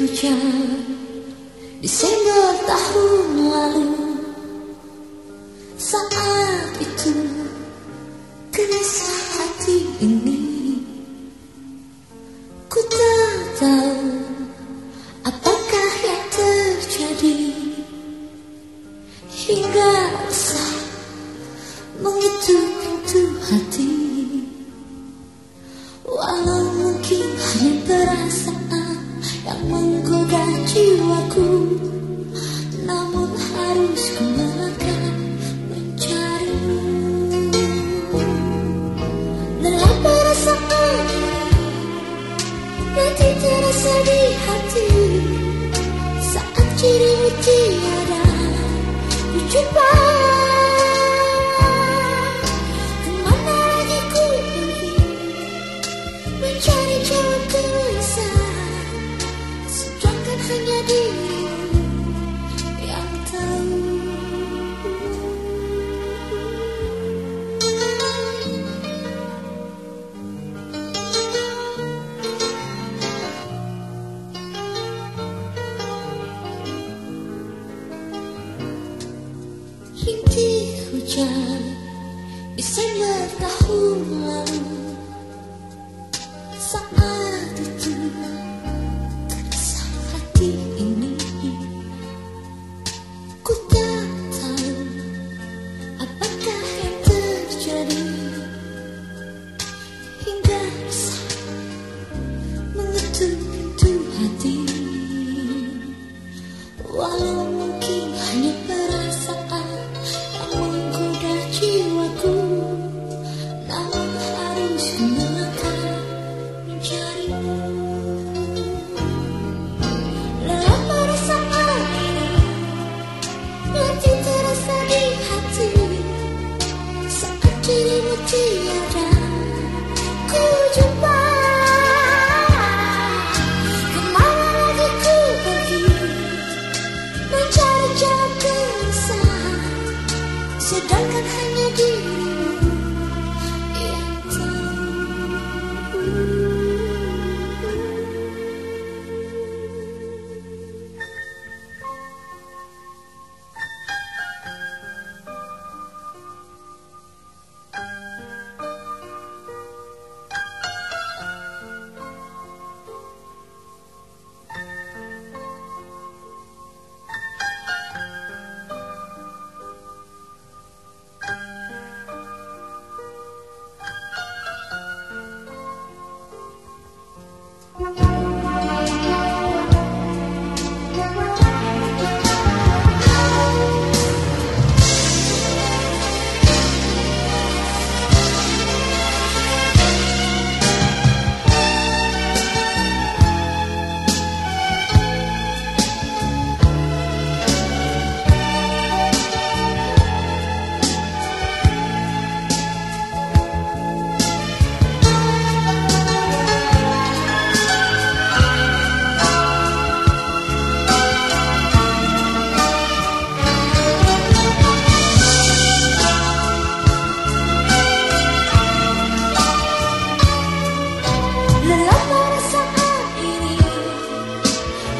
hujan Desember tahun lalu. Saat itu Gelisah hati ini Ku tak tahu Nanti terasa di hati. Saat cirimu tiada Ku jumpa saja di sana saat itu terasa hati. to you.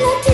look